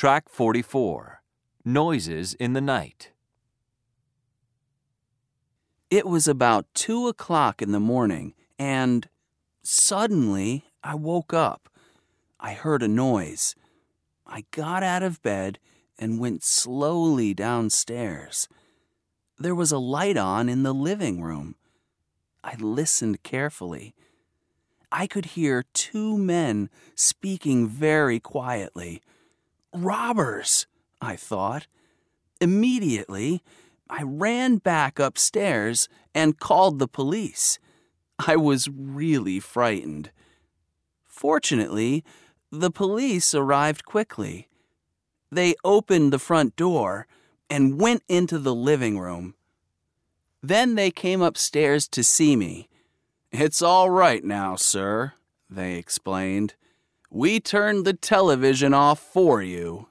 Track 44 Noises in the Night. It was about two o'clock in the morning, and suddenly I woke up. I heard a noise. I got out of bed and went slowly downstairs. There was a light on in the living room. I listened carefully. I could hear two men speaking very quietly. Robbers, I thought. Immediately, I ran back upstairs and called the police. I was really frightened. Fortunately, the police arrived quickly. They opened the front door and went into the living room. Then they came upstairs to see me. It's all right now, sir, they explained. We turned the television off for you.